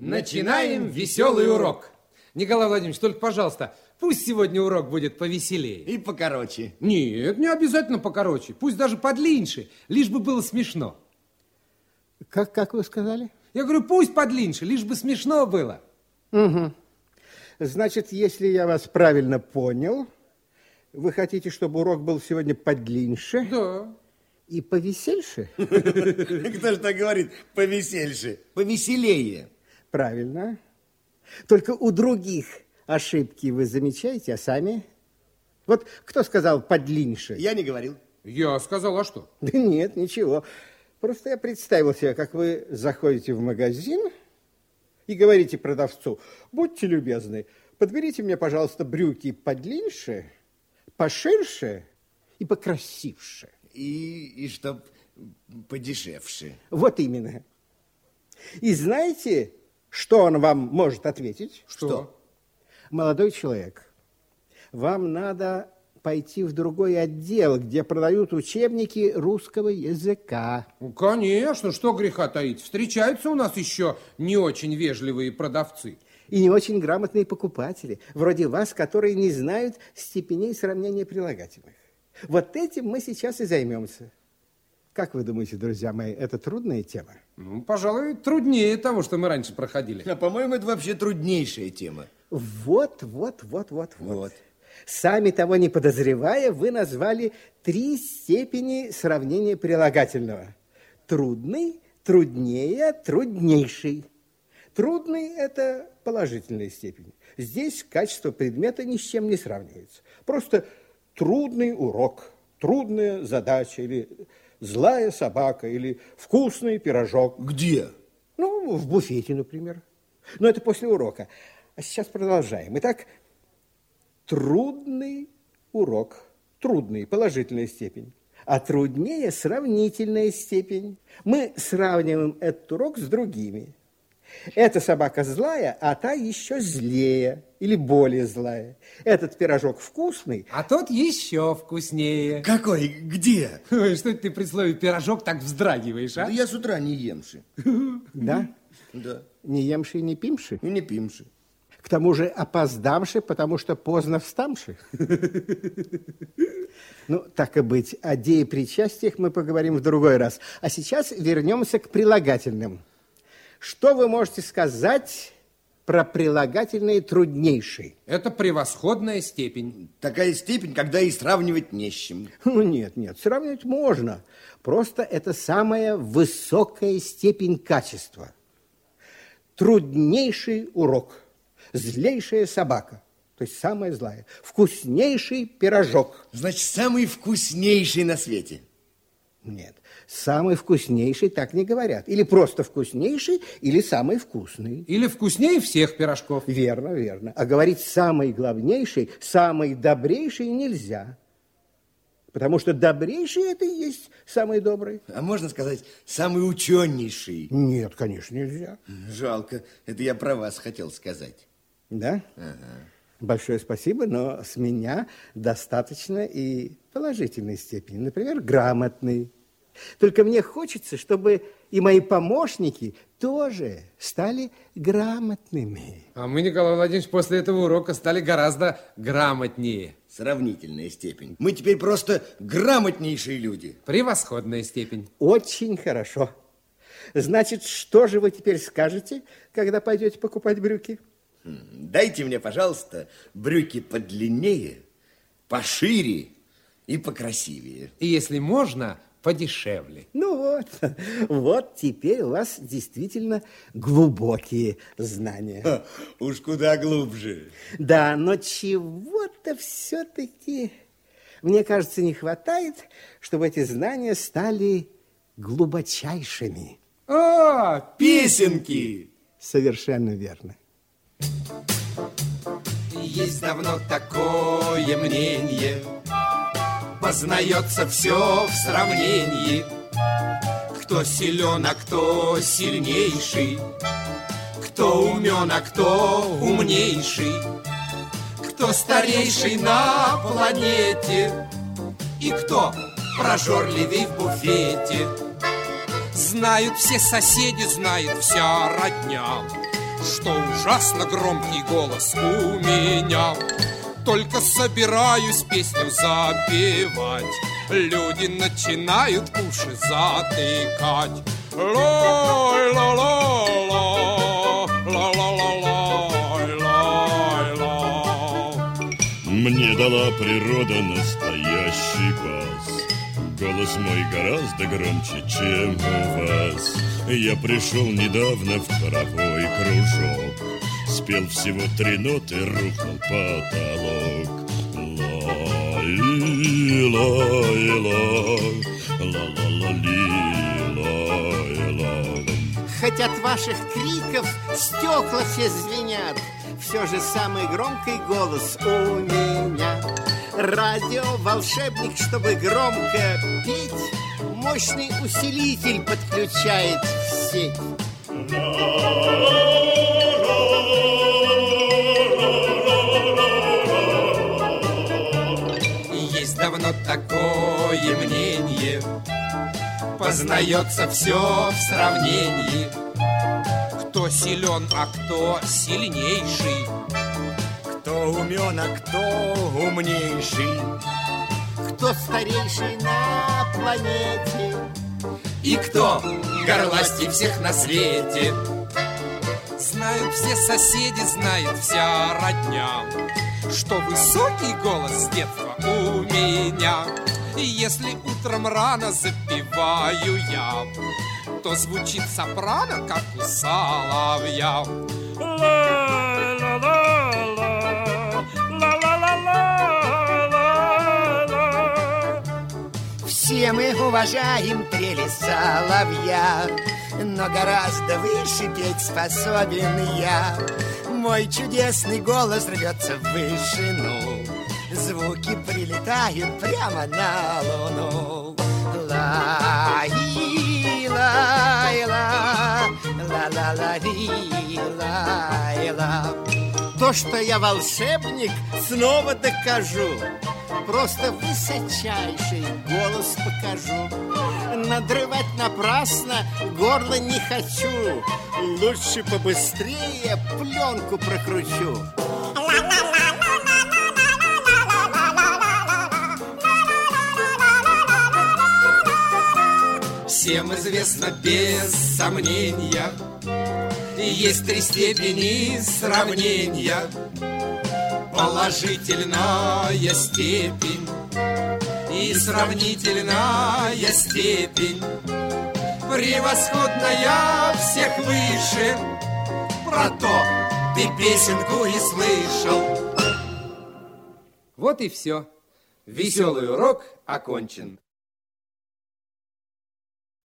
Начинаем веселый урок. Николай Владимирович, только, пожалуйста, пусть сегодня урок будет повеселее. И покороче. Нет, не обязательно покороче. Пусть даже подлиннее, лишь бы было смешно. Как, как вы сказали? Я говорю, пусть подлиннее, лишь бы смешно было. Угу. Значит, если я вас правильно понял, вы хотите, чтобы урок был сегодня подлиннее? Да. И повесельше? Кто же так говорит? Повесельше. Повеселее. Правильно. Только у других ошибки вы замечаете, а сами? Вот кто сказал подлиннее? Я не говорил. Я сказал, а что? Да нет, ничего. Просто я представил себе, как вы заходите в магазин и говорите продавцу, будьте любезны, подберите мне, пожалуйста, брюки подлиннее, поширше и покрасивше. И, и чтоб подешевше. Вот именно. И знаете, что он вам может ответить? Что? Молодой человек, вам надо пойти в другой отдел, где продают учебники русского языка. Ну, конечно, что греха таить. Встречаются у нас еще не очень вежливые продавцы. И не очень грамотные покупатели, вроде вас, которые не знают степеней сравнения прилагательных. Вот этим мы сейчас и займемся. Как вы думаете, друзья мои, это трудная тема? Ну, пожалуй, труднее того, что мы раньше проходили. А, по-моему, это вообще труднейшая тема. Вот, вот, вот, вот, вот. Вот. Сами того не подозревая, вы назвали три степени сравнения прилагательного. Трудный, труднее, труднейший. Трудный – это положительная степень. Здесь качество предмета ни с чем не сравнивается. Просто трудный урок, трудная задача или злая собака или вкусный пирожок. Где? Ну, в буфете, например. Но это после урока. А сейчас продолжаем. Итак, трудный урок. Трудный, положительная степень. А труднее сравнительная степень. Мы сравниваем этот урок с другими. Эта собака злая, а та еще злее или более злая. Этот пирожок вкусный, А тот еще вкуснее. Какой? Где? Ой, что это ты при слове пирожок так вздрагиваешь, а? Да я с утра не емши. да? Да. Не емши и не пимши. И не пимши. К тому же опоздамши, потому что поздно встамши. Ну, так и быть, о деепричастиях мы поговорим в другой раз. А сейчас вернемся к прилагательным. Что вы можете сказать про прилагательные труднейший? Это превосходная степень. Такая степень, когда и сравнивать не с чем. Ну, нет, нет, сравнивать можно. Просто это самая высокая степень качества. Труднейший урок, злейшая собака, то есть самая злая, вкуснейший пирожок. Значит, самый вкуснейший на свете. Нет, самый вкуснейший так не говорят. Или просто вкуснейший, или самый вкусный. Или вкуснее всех пирожков. Верно, верно. А говорить самый главнейший, самый добрейший нельзя. Потому что добрейший это и есть самый добрый. А можно сказать, самый ученейший. Нет, конечно, нельзя. Жалко, это я про вас хотел сказать. Да? Большое спасибо, но с меня достаточно и положительной степени. Например, грамотный. Только мне хочется, чтобы и мои помощники тоже стали грамотными. А мы, Николай Владимирович, после этого урока стали гораздо грамотнее. Сравнительная степень. Мы теперь просто грамотнейшие люди. Превосходная степень. Очень хорошо. Значит, что же вы теперь скажете, когда пойдете покупать брюки? Дайте мне, пожалуйста, брюки подлиннее, пошире и покрасивее. И если можно, подешевле. Ну вот, вот теперь у вас действительно глубокие знания. Ха, Уж куда глубже. Да, но чего-то все-таки, мне кажется, не хватает, чтобы эти знания стали глубочайшими. А, Песенки! Совершенно верно. Есть давно такое мнение, Познается все в сравнении. Кто силен, а кто сильнейший, Кто умен, а кто умнейший, Кто старейший на планете, И кто прожорливей в буфете. Знают все соседи, знает вся родня, что ужасно громкий голос у меня. Только собираюсь песню запевать, люди начинают уши затыкать. Лой, ла, ла, ла, ла, ла, ла, лай, лай, ла. Мне дала природа настоящий бас. Голос мой гораздо громче, чем у вас. Я пришел недавно в хоровой кружок. Спел всего три ноты, рухнул потолок. Хоть от ваших криков стекла все звенят, все же самый громкий голос у меня. Радио волшебник, чтобы громко петь, мощный усилитель подключает в сеть. Такое мнение, Познается все в сравнении. Кто силен, а кто сильнейший. Кто умен, а кто умнейший. Кто старейший на планете? И кто горластей всех на свете. Знают все соседи, знает вся родня, Что высокий голос с детства у меня. Если утром рано запеваю я, То звучит сопрано, как у соловья. Все мы уважаем трели соловья, но гораздо выше петь способен я. Мой чудесный голос рвется в вышину, звуки прилетают прямо на луну. Лай, лай, ла, ла ла ла лай, ла. То, что я волшебник, снова докажу. Просто высочайший голос покажу. Надрывать напрасно горло не хочу. Лучше побыстрее пленку прокручу. Всем известно без сомнения, есть три степени сравнения. Положительная степень и сравнительная степень. Превосходная всех выше, про то ты песенку и слышал. Вот и все. Веселый урок окончен.